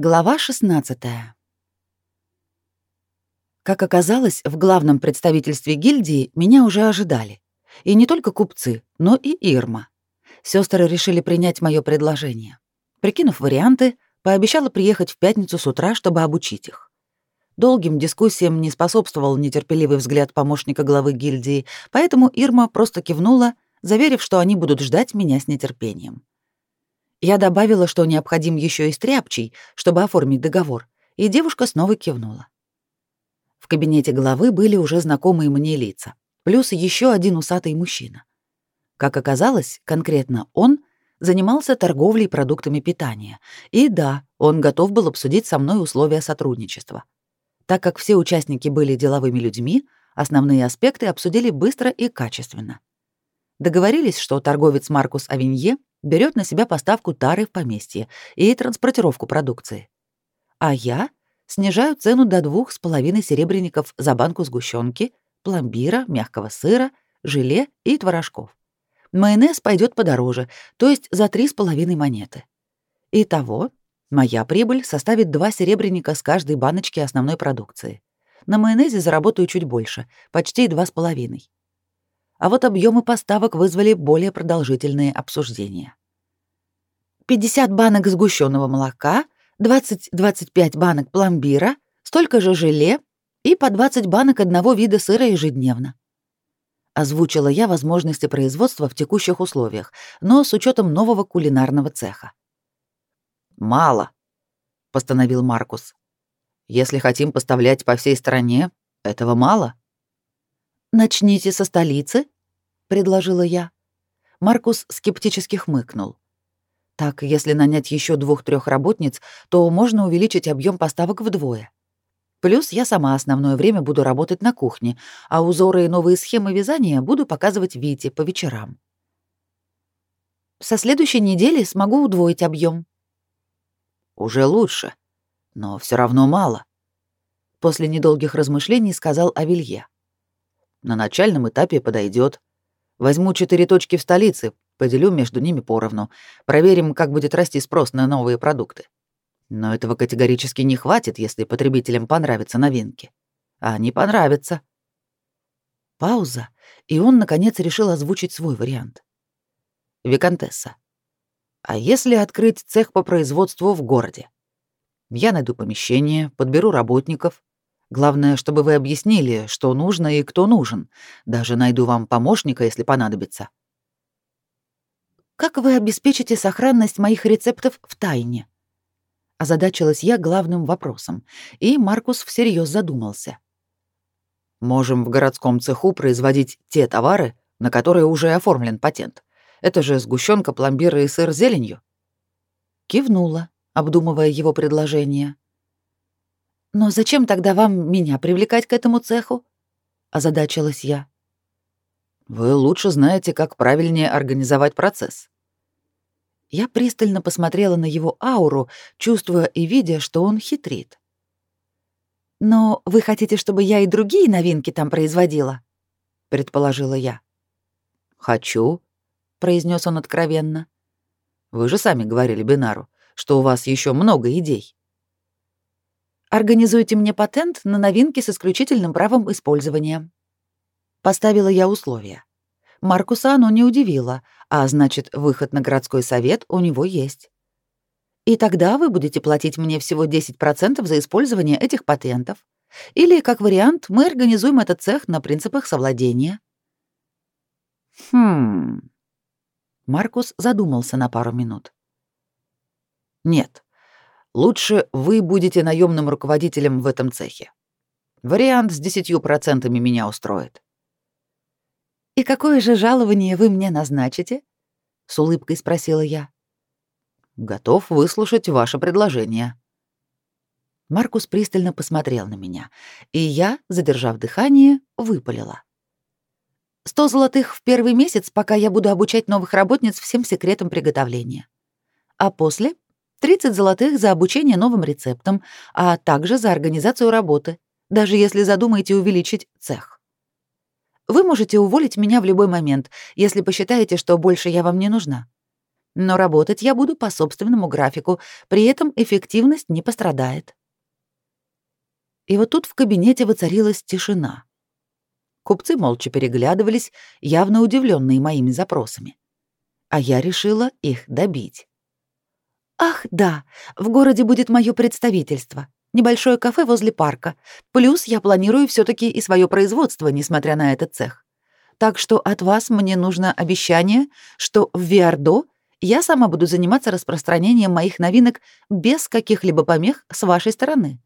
Глава 16. Как оказалось, в главном представительстве гильдии меня уже ожидали. И не только купцы, но и Ирма. Сестры решили принять мое предложение. Прикинув варианты, пообещала приехать в пятницу с утра, чтобы обучить их. Долгим дискуссиям не способствовал нетерпеливый взгляд помощника главы гильдии, поэтому Ирма просто кивнула, заверив, что они будут ждать меня с нетерпением. Я добавила, что необходим еще и стряпчий, чтобы оформить договор, и девушка снова кивнула. В кабинете главы были уже знакомые мне лица, плюс еще один усатый мужчина. Как оказалось, конкретно он занимался торговлей продуктами питания, и да, он готов был обсудить со мной условия сотрудничества. Так как все участники были деловыми людьми, основные аспекты обсудили быстро и качественно. Договорились, что торговец Маркус Авинье берет на себя поставку тары в поместье и транспортировку продукции. А я снижаю цену до двух с половиной серебряников за банку сгущенки, пломбира, мягкого сыра, желе и творожков. Майонез пойдет подороже, то есть за три с половиной монеты. Итого, моя прибыль составит два серебряника с каждой баночки основной продукции. На майонезе заработаю чуть больше, почти два с половиной а вот объемы поставок вызвали более продолжительные обсуждения. 50 банок сгущенного молока, 20-25 банок пломбира, столько же желе и по 20 банок одного вида сыра ежедневно. Озвучила я возможности производства в текущих условиях, но с учетом нового кулинарного цеха. «Мало», — постановил Маркус. «Если хотим поставлять по всей стране, этого мало». «Начните со столицы», — предложила я. Маркус скептически хмыкнул. Так, если нанять еще двух-трех работниц, то можно увеличить объем поставок вдвое. Плюс я сама основное время буду работать на кухне, а узоры и новые схемы вязания буду показывать Вите по вечерам. Со следующей недели смогу удвоить объем. Уже лучше, но все равно мало. После недолгих размышлений сказал Авелье. На начальном этапе подойдет. Возьму четыре точки в столице, поделю между ними поровну. Проверим, как будет расти спрос на новые продукты. Но этого категорически не хватит, если потребителям понравятся новинки. А они понравятся. Пауза, и он, наконец, решил озвучить свой вариант. Викантесса. А если открыть цех по производству в городе? Я найду помещение, подберу работников, Главное, чтобы вы объяснили, что нужно и кто нужен. Даже найду вам помощника, если понадобится. Как вы обеспечите сохранность моих рецептов в тайне? Озадачилась я главным вопросом, и Маркус всерьез задумался. Можем в городском цеху производить те товары, на которые уже оформлен патент. Это же сгущенка, пломбир и сыр с зеленью. Кивнула, обдумывая его предложение. «Но зачем тогда вам меня привлекать к этому цеху?» — озадачилась я. «Вы лучше знаете, как правильнее организовать процесс». Я пристально посмотрела на его ауру, чувствуя и видя, что он хитрит. «Но вы хотите, чтобы я и другие новинки там производила?» — предположила я. «Хочу», — произнес он откровенно. «Вы же сами говорили Бинару, что у вас еще много идей». Организуйте мне патент на новинки с исключительным правом использования. Поставила я условия. Маркуса оно не удивило, а значит, выход на городской совет у него есть. И тогда вы будете платить мне всего 10% за использование этих патентов. Или, как вариант, мы организуем этот цех на принципах совладения. Хм. Маркус задумался на пару минут. Нет, Лучше вы будете наемным руководителем в этом цехе. Вариант с десятью процентами меня устроит. И какое же жалование вы мне назначите? С улыбкой спросила я. Готов выслушать ваше предложение. Маркус пристально посмотрел на меня, и я, задержав дыхание, выпалила. «Сто золотых в первый месяц, пока я буду обучать новых работниц всем секретам приготовления. А после 30 золотых за обучение новым рецептам, а также за организацию работы, даже если задумаете увеличить цех. Вы можете уволить меня в любой момент, если посчитаете, что больше я вам не нужна. но работать я буду по собственному графику, при этом эффективность не пострадает. И вот тут в кабинете воцарилась тишина. Купцы молча переглядывались, явно удивленные моими запросами. А я решила их добить. «Ах, да, в городе будет мое представительство. Небольшое кафе возле парка. Плюс я планирую все таки и свое производство, несмотря на этот цех. Так что от вас мне нужно обещание, что в Виардо я сама буду заниматься распространением моих новинок без каких-либо помех с вашей стороны».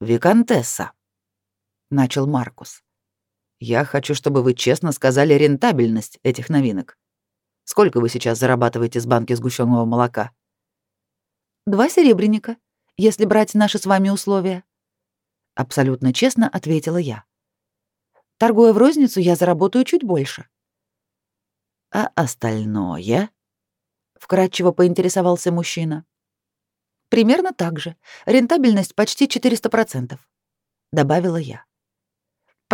«Викантесса», — начал Маркус. «Я хочу, чтобы вы честно сказали рентабельность этих новинок. Сколько вы сейчас зарабатываете с банки сгущенного молока?» «Два серебряника, если брать наши с вами условия». Абсолютно честно ответила я. Торгуя в розницу, я заработаю чуть больше. А остальное? Вкратчиво поинтересовался мужчина. Примерно так же. Рентабельность почти 400%, добавила я.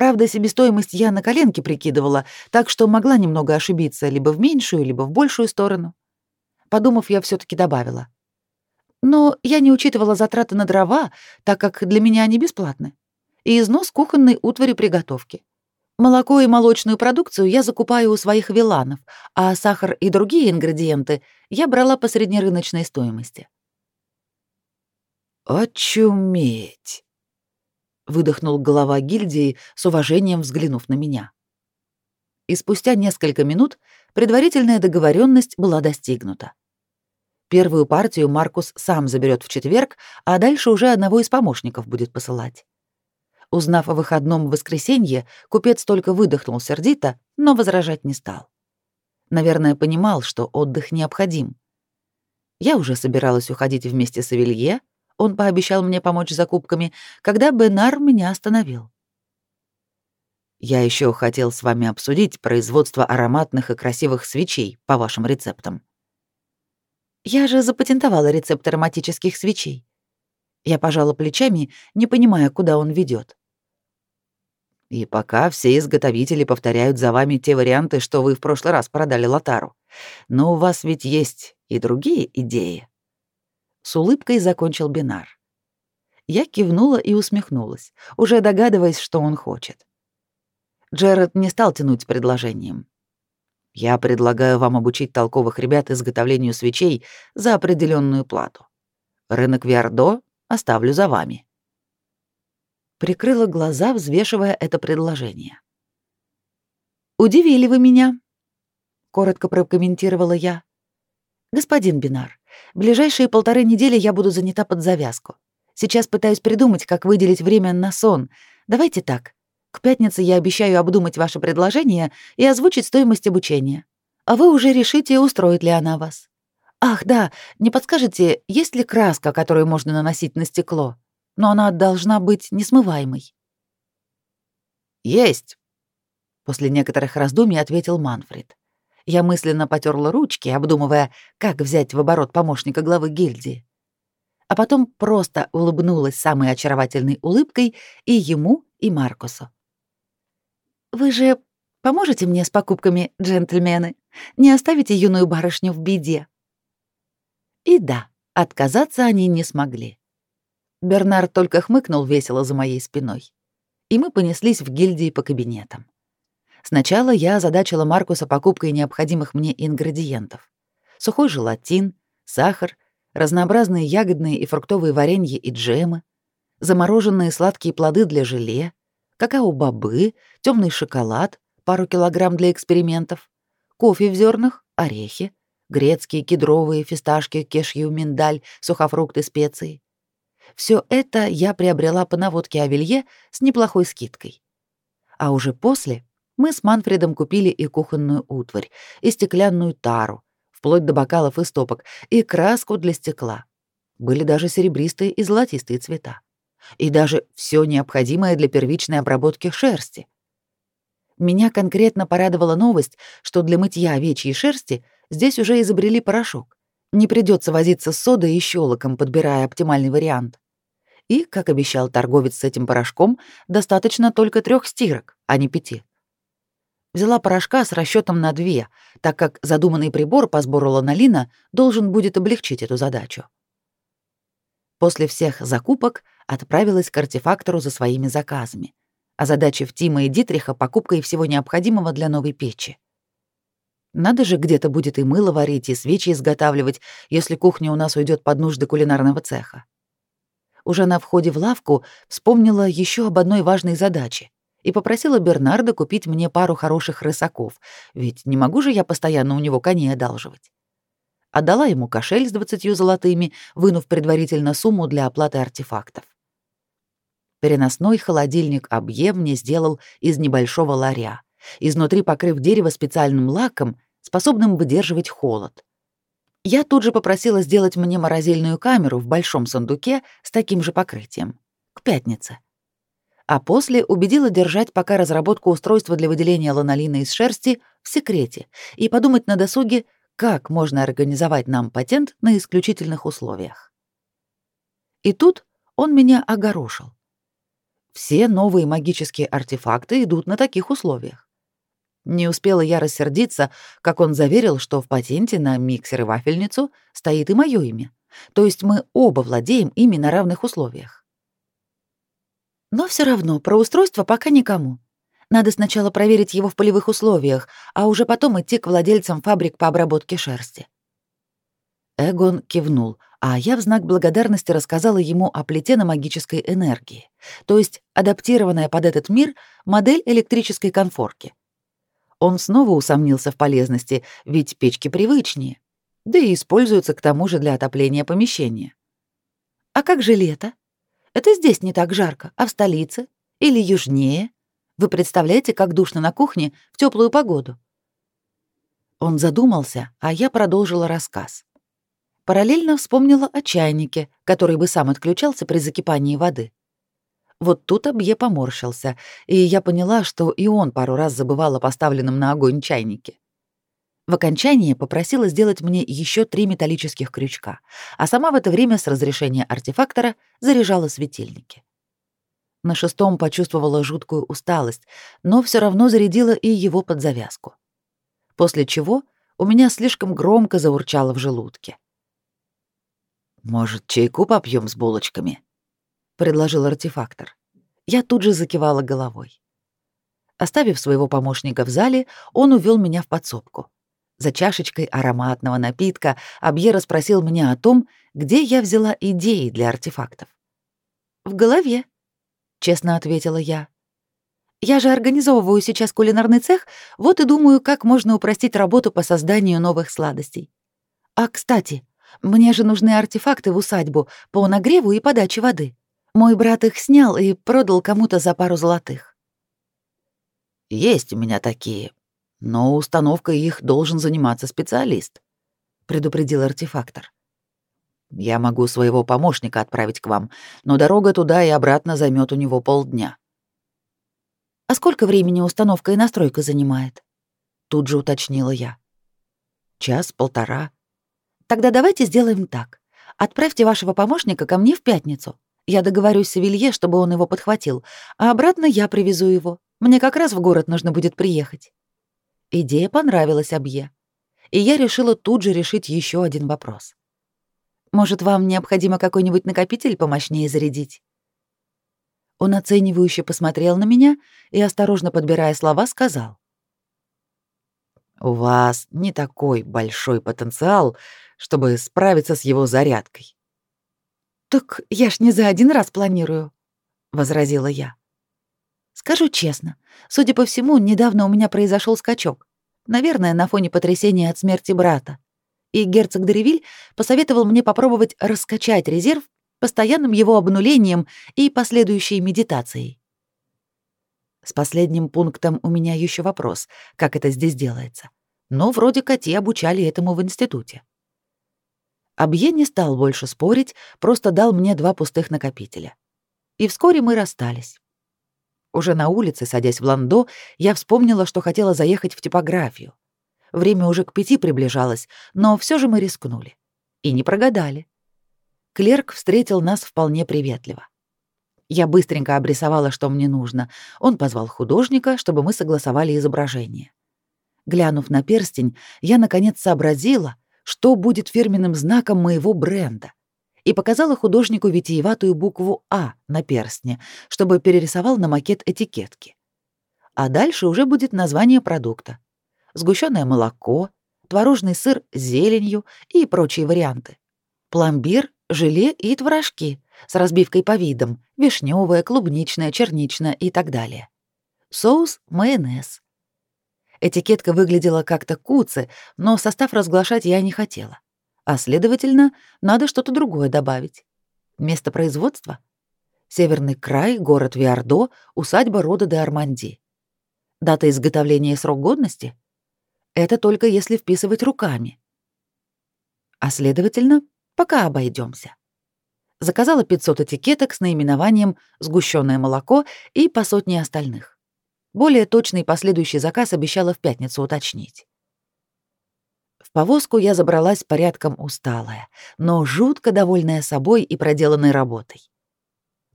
Правда, себестоимость я на коленке прикидывала, так что могла немного ошибиться либо в меньшую, либо в большую сторону. Подумав, я все таки добавила. Но я не учитывала затраты на дрова, так как для меня они бесплатны, и износ кухонной утвари приготовки. Молоко и молочную продукцию я закупаю у своих виланов, а сахар и другие ингредиенты я брала по среднерыночной стоимости. «Очуметь!» — выдохнул глава гильдии, с уважением взглянув на меня. И спустя несколько минут предварительная договоренность была достигнута. Первую партию Маркус сам заберет в четверг, а дальше уже одного из помощников будет посылать. Узнав о выходном воскресенье, купец только выдохнул сердито, но возражать не стал. Наверное, понимал, что отдых необходим. Я уже собиралась уходить вместе с Авелье, он пообещал мне помочь с закупками, когда Бенар меня остановил. «Я еще хотел с вами обсудить производство ароматных и красивых свечей по вашим рецептам». «Я же запатентовала рецепт ароматических свечей». Я пожала плечами, не понимая, куда он ведет. И пока все изготовители повторяют за вами те варианты, что вы в прошлый раз продали Лотару. Но у вас ведь есть и другие идеи. С улыбкой закончил Бинар. Я кивнула и усмехнулась, уже догадываясь, что он хочет. Джеред не стал тянуть с предложением. Я предлагаю вам обучить толковых ребят изготовлению свечей за определенную плату. Рынок Виардо оставлю за вами прикрыла глаза, взвешивая это предложение. «Удивили вы меня», — коротко прокомментировала я. «Господин Бинар, ближайшие полторы недели я буду занята под завязку. Сейчас пытаюсь придумать, как выделить время на сон. Давайте так. К пятнице я обещаю обдумать ваше предложение и озвучить стоимость обучения. А вы уже решите, устроит ли она вас. Ах, да, не подскажете, есть ли краска, которую можно наносить на стекло? но она должна быть несмываемой. «Есть!» — после некоторых раздумий ответил Манфред. Я мысленно потерла ручки, обдумывая, как взять в оборот помощника главы гильдии. А потом просто улыбнулась самой очаровательной улыбкой и ему, и Маркусу. «Вы же поможете мне с покупками, джентльмены? Не оставите юную барышню в беде?» И да, отказаться они не смогли. Бернард только хмыкнул весело за моей спиной. И мы понеслись в гильдии по кабинетам. Сначала я озадачила Маркуса покупкой необходимых мне ингредиентов. Сухой желатин, сахар, разнообразные ягодные и фруктовые варенья и джемы, замороженные сладкие плоды для желе, какао-бобы, темный шоколад, пару килограмм для экспериментов, кофе в зернах, орехи, грецкие, кедровые, фисташки, кешью, миндаль, сухофрукты, специи. Все это я приобрела по наводке Авелье с неплохой скидкой. А уже после мы с Манфредом купили и кухонную утварь, и стеклянную тару, вплоть до бокалов и стопок, и краску для стекла. Были даже серебристые и золотистые цвета. И даже все необходимое для первичной обработки шерсти. Меня конкретно порадовала новость, что для мытья овечьей шерсти здесь уже изобрели порошок. Не придется возиться с содой и щелоком, подбирая оптимальный вариант. И, как обещал торговец с этим порошком, достаточно только трех стирок, а не пяти. Взяла порошка с расчетом на две, так как задуманный прибор по сбору ланолина должен будет облегчить эту задачу. После всех закупок отправилась к артефактору за своими заказами, а задача в Тима и Дитриха покупкой всего необходимого для новой печи. Надо же где-то будет и мыло варить, и свечи изготавливать, если кухня у нас уйдет под нужды кулинарного цеха. Уже на входе в лавку вспомнила еще об одной важной задаче и попросила Бернарда купить мне пару хороших рысаков, ведь не могу же я постоянно у него коней одалживать. Отдала ему кошель с двадцатью золотыми, вынув предварительно сумму для оплаты артефактов. Переносной холодильник Абье мне сделал из небольшого ларя, изнутри покрыв дерево специальным лаком, способным выдерживать холод. Я тут же попросила сделать мне морозильную камеру в большом сундуке с таким же покрытием. К пятнице. А после убедила держать пока разработку устройства для выделения ланолина из шерсти в секрете и подумать на досуге, как можно организовать нам патент на исключительных условиях. И тут он меня огорошил. Все новые магические артефакты идут на таких условиях. Не успела я рассердиться, как он заверил, что в патенте на миксер и вафельницу стоит и мое имя. То есть мы оба владеем ими на равных условиях. Но все равно про устройство пока никому. Надо сначала проверить его в полевых условиях, а уже потом идти к владельцам фабрик по обработке шерсти. Эгон кивнул, а я в знак благодарности рассказала ему о плите на магической энергии, то есть адаптированная под этот мир модель электрической конфорки. Он снова усомнился в полезности, ведь печки привычнее, да и используются к тому же для отопления помещения. А как же лето? Это здесь не так жарко, а в столице или южнее? Вы представляете, как душно на кухне в теплую погоду? Он задумался, а я продолжила рассказ. Параллельно вспомнила о чайнике, который бы сам отключался при закипании воды. Вот тут Абье поморщился, и я поняла, что и он пару раз забывал о поставленном на огонь чайнике. В окончании попросила сделать мне еще три металлических крючка, а сама в это время с разрешения артефактора заряжала светильники. На шестом почувствовала жуткую усталость, но все равно зарядила и его под завязку. После чего у меня слишком громко заурчало в желудке. «Может, чайку попьем с булочками?» предложил артефактор. Я тут же закивала головой. Оставив своего помощника в зале, он увел меня в подсобку. За чашечкой ароматного напитка Абье расспросил меня о том, где я взяла идеи для артефактов. «В голове», — честно ответила я. «Я же организовываю сейчас кулинарный цех, вот и думаю, как можно упростить работу по созданию новых сладостей. А, кстати, мне же нужны артефакты в усадьбу по нагреву и подаче воды. Мой брат их снял и продал кому-то за пару золотых. Есть у меня такие, но установкой их должен заниматься специалист, предупредил артефактор. Я могу своего помощника отправить к вам, но дорога туда и обратно займет у него полдня. А сколько времени установка и настройка занимает? Тут же уточнила я. Час-полтора. Тогда давайте сделаем так. Отправьте вашего помощника ко мне в пятницу. Я договорюсь с Вилье, чтобы он его подхватил, а обратно я привезу его. Мне как раз в город нужно будет приехать. Идея понравилась Абье, и я решила тут же решить еще один вопрос. Может, вам необходимо какой-нибудь накопитель помощнее зарядить? Он оценивающе посмотрел на меня и, осторожно подбирая слова, сказал. «У вас не такой большой потенциал, чтобы справиться с его зарядкой. «Так я ж не за один раз планирую», — возразила я. «Скажу честно, судя по всему, недавно у меня произошел скачок. Наверное, на фоне потрясения от смерти брата. И герцог Деревиль посоветовал мне попробовать раскачать резерв постоянным его обнулением и последующей медитацией. С последним пунктом у меня еще вопрос, как это здесь делается. Но вроде коти обучали этому в институте. Абье не стал больше спорить, просто дал мне два пустых накопителя. И вскоре мы расстались. Уже на улице, садясь в ландо, я вспомнила, что хотела заехать в типографию. Время уже к пяти приближалось, но все же мы рискнули. И не прогадали. Клерк встретил нас вполне приветливо. Я быстренько обрисовала, что мне нужно. Он позвал художника, чтобы мы согласовали изображение. Глянув на перстень, я наконец сообразила, что будет фирменным знаком моего бренда, и показала художнику витиеватую букву «А» на перстне, чтобы перерисовал на макет этикетки. А дальше уже будет название продукта. Сгущенное молоко, творожный сыр с зеленью и прочие варианты. Пломбир, желе и творожки с разбивкой по видам, вишневое, клубничное, черничное и так далее. Соус — майонез. Этикетка выглядела как-то куцы, но состав разглашать я не хотела. А следовательно, надо что-то другое добавить. Место производства? Северный край, город Виардо, усадьба рода де Арманди. Дата изготовления и срок годности? Это только если вписывать руками. А следовательно, пока обойдемся. Заказала 500 этикеток с наименованием «Сгущенное молоко» и по сотне остальных. Более точный последующий заказ обещала в пятницу уточнить. Повозку я забралась порядком усталая, но жутко довольная собой и проделанной работой.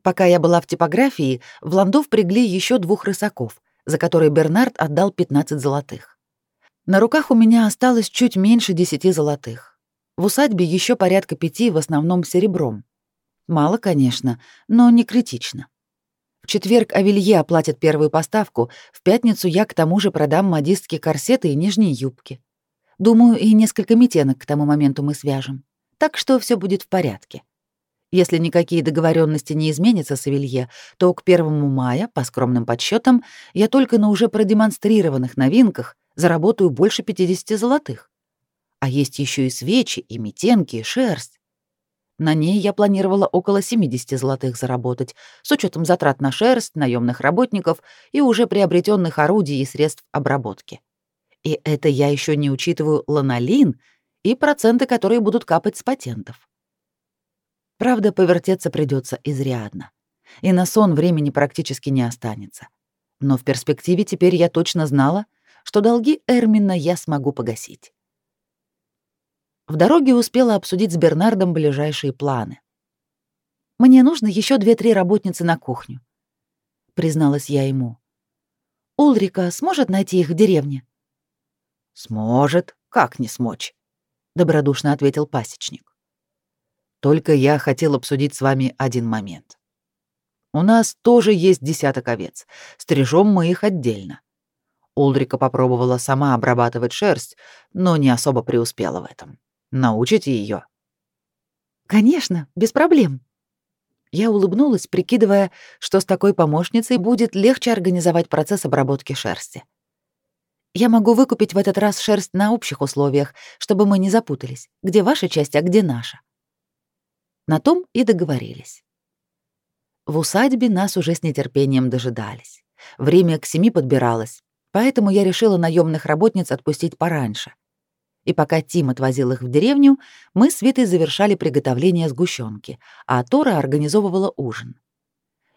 Пока я была в типографии, в Ландов пригли еще двух рысаков, за которые Бернард отдал 15 золотых. На руках у меня осталось чуть меньше 10 золотых. В усадьбе еще порядка пяти, в основном серебром. Мало, конечно, но не критично. В четверг Авелье оплатит первую поставку, в пятницу я к тому же продам модистки корсеты и нижние юбки. Думаю, и несколько метенок к тому моменту мы свяжем. Так что все будет в порядке. Если никакие договоренности не изменятся с Авелье, то к 1 мая, по скромным подсчетам, я только на уже продемонстрированных новинках заработаю больше 50 золотых. А есть еще и свечи, и метенки, и шерсть. На ней я планировала около 70 золотых заработать, с учетом затрат на шерсть, наемных работников и уже приобретенных орудий и средств обработки. И это я еще не учитываю ланолин и проценты, которые будут капать с патентов. Правда, повертеться придется изрядно. И на сон времени практически не останется. Но в перспективе теперь я точно знала, что долги Эрмина я смогу погасить. В дороге успела обсудить с Бернардом ближайшие планы. «Мне нужно еще две-три работницы на кухню», — призналась я ему. «Улрика сможет найти их в деревне?» «Сможет. Как не смочь?» — добродушно ответил пасечник. «Только я хотел обсудить с вами один момент. У нас тоже есть десяток овец. Стрижем мы их отдельно. Улрика попробовала сама обрабатывать шерсть, но не особо преуспела в этом. Научите ее. Конечно, без проблем. Я улыбнулась, прикидывая, что с такой помощницей будет легче организовать процесс обработки шерсти. Я могу выкупить в этот раз шерсть на общих условиях, чтобы мы не запутались, где ваша часть, а где наша. На том и договорились. В усадьбе нас уже с нетерпением дожидались. Время к семи подбиралось, поэтому я решила наемных работниц отпустить пораньше — и пока Тим отвозил их в деревню, мы с Витой завершали приготовление сгущенки, а Тора организовывала ужин.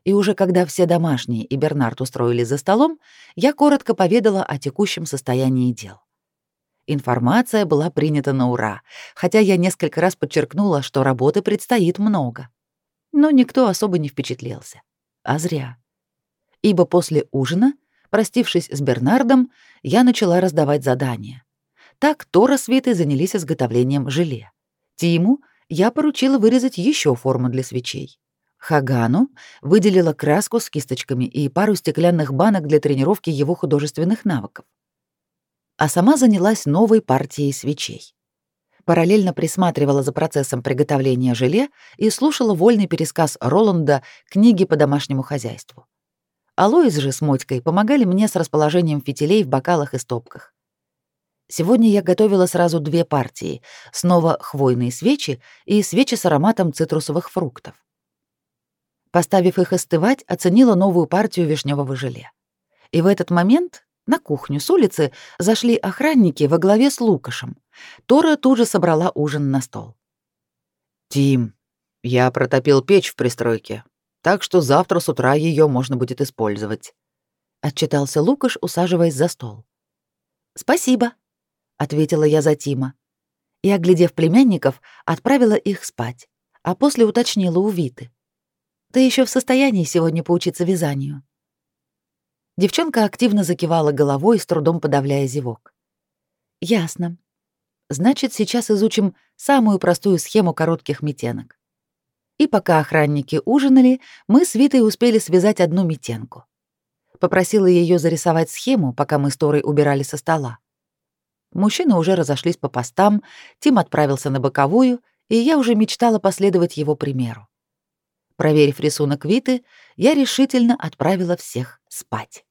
И уже когда все домашние и Бернард устроились за столом, я коротко поведала о текущем состоянии дел. Информация была принята на ура, хотя я несколько раз подчеркнула, что работы предстоит много. Но никто особо не впечатлился. А зря. Ибо после ужина, простившись с Бернардом, я начала раздавать задания. Так Тора с Витой занялись изготовлением желе. Тиму я поручила вырезать еще форму для свечей. Хагану выделила краску с кисточками и пару стеклянных банок для тренировки его художественных навыков. А сама занялась новой партией свечей. Параллельно присматривала за процессом приготовления желе и слушала вольный пересказ Роланда книги по домашнему хозяйству. Алоис же с Мотькой помогали мне с расположением фитилей в бокалах и стопках. Сегодня я готовила сразу две партии. Снова хвойные свечи и свечи с ароматом цитрусовых фруктов. Поставив их остывать, оценила новую партию вишневого желе. И в этот момент на кухню с улицы зашли охранники во главе с Лукашем. Тора тут же собрала ужин на стол. «Тим, я протопил печь в пристройке, так что завтра с утра ее можно будет использовать», — отчитался Лукаш, усаживаясь за стол. «Спасибо», ответила я за Тима. И, оглядев племянников, отправила их спать, а после уточнила у Виты. Ты еще в состоянии сегодня поучиться вязанию?» Девчонка активно закивала головой, с трудом подавляя зевок. «Ясно. Значит, сейчас изучим самую простую схему коротких метенок. И пока охранники ужинали, мы с Витой успели связать одну метенку. Попросила ее зарисовать схему, пока мы с Торой убирали со стола. Мужчины уже разошлись по постам, Тим отправился на боковую, и я уже мечтала последовать его примеру. Проверив рисунок Виты, я решительно отправила всех спать.